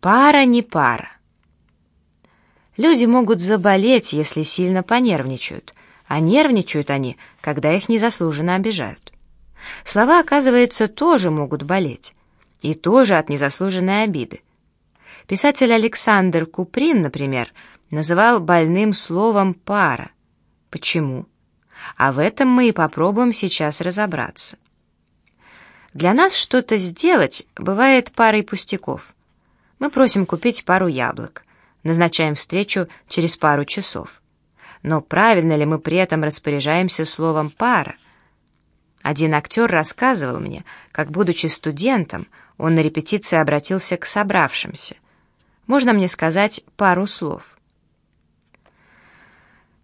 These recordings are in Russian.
Пара не пара. Люди могут заболеть, если сильно понервничают, а нервничают они, когда их незаслуженно обижают. Слова, оказывается, тоже могут болеть, и тоже от незаслуженной обиды. Писатель Александр Куприн, например, называл больным словом «пара». Почему? А в этом мы и попробуем сейчас разобраться. Для нас что-то сделать бывает парой пустяков. Мы просим купить пару яблок, назначаем встречу через пару часов. Но правильно ли мы при этом распоряжаемся словом «пара»? Один актер рассказывал мне, как, будучи студентом, он на репетиции обратился к собравшимся. «Можно мне сказать пару слов?»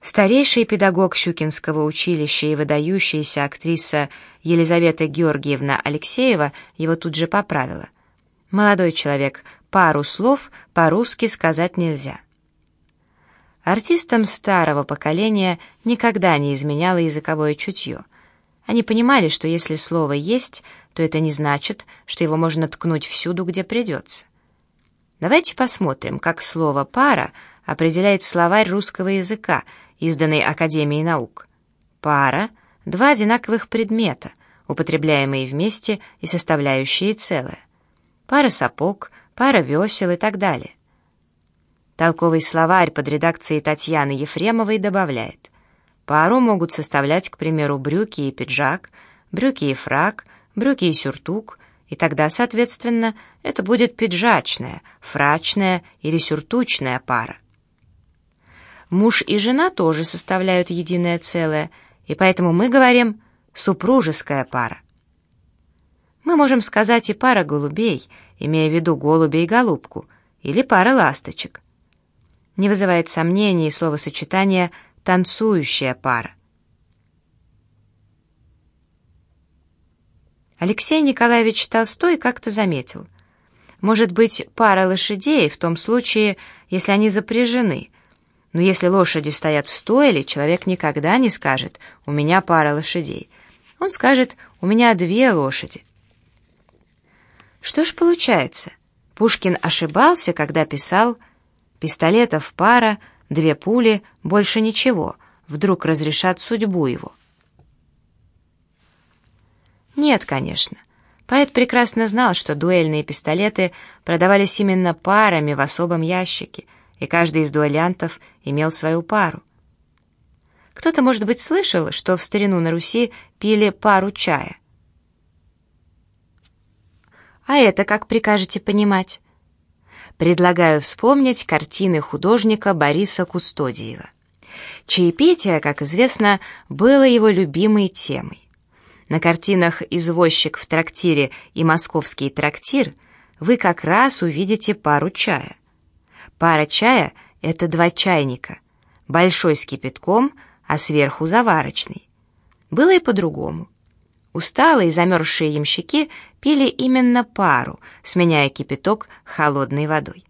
Старейший педагог Щукинского училища и выдающаяся актриса Елизавета Георгиевна Алексеева его тут же поправила. «Молодой человек, пару слов по-русски сказать нельзя». Артистам старого поколения никогда не изменяло языковое чутье. Они понимали, что если слово есть, то это не значит, что его можно ткнуть всюду, где придется. Давайте посмотрим, как слово «пара» определяет словарь русского языка — изданный Академией наук. Пара — два одинаковых предмета, употребляемые вместе и составляющие целое. Пара сапог, пара весел и так далее. Толковый словарь под редакцией Татьяны Ефремовой добавляет, пару могут составлять, к примеру, брюки и пиджак, брюки и фрак, брюки и сюртук, и тогда, соответственно, это будет пиджачная, фрачная или сюртучная пара. Муж и жена тоже составляют единое целое, и поэтому мы говорим «супружеская пара». Мы можем сказать и пара голубей, имея в виду голубя и голубку, или пара ласточек. Не вызывает сомнений словосочетание «танцующая пара». Алексей Николаевич Толстой как-то заметил. Может быть, пара лошадей в том случае, если они запряжены, но если лошади стоят в стойле, человек никогда не скажет «у меня пара лошадей». Он скажет «у меня две лошади». Что ж получается? Пушкин ошибался, когда писал «пистолетов пара, две пули, больше ничего, вдруг разрешат судьбу его». Нет, конечно. Поэт прекрасно знал, что дуэльные пистолеты продавались именно парами в особом ящике — и каждый из дуэлянтов имел свою пару. Кто-то, может быть, слышал, что в старину на Руси пили пару чая. А это как прикажете понимать? Предлагаю вспомнить картины художника Бориса Кустодиева. Чаепитие, как известно, было его любимой темой. На картинах «Извозчик в трактире» и «Московский трактир» вы как раз увидите пару чая. Пара чая — это два чайника. Большой с кипятком, а сверху заварочный. Было и по-другому. Усталые замерзшие ямщики пили именно пару, сменяя кипяток холодной водой.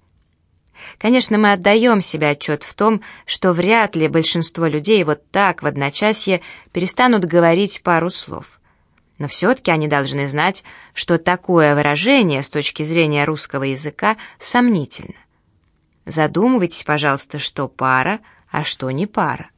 Конечно, мы отдаем себе отчет в том, что вряд ли большинство людей вот так в одночасье перестанут говорить пару слов. Но все-таки они должны знать, что такое выражение с точки зрения русского языка сомнительно. Задумывайтесь, пожалуйста, что пара, а что не пара.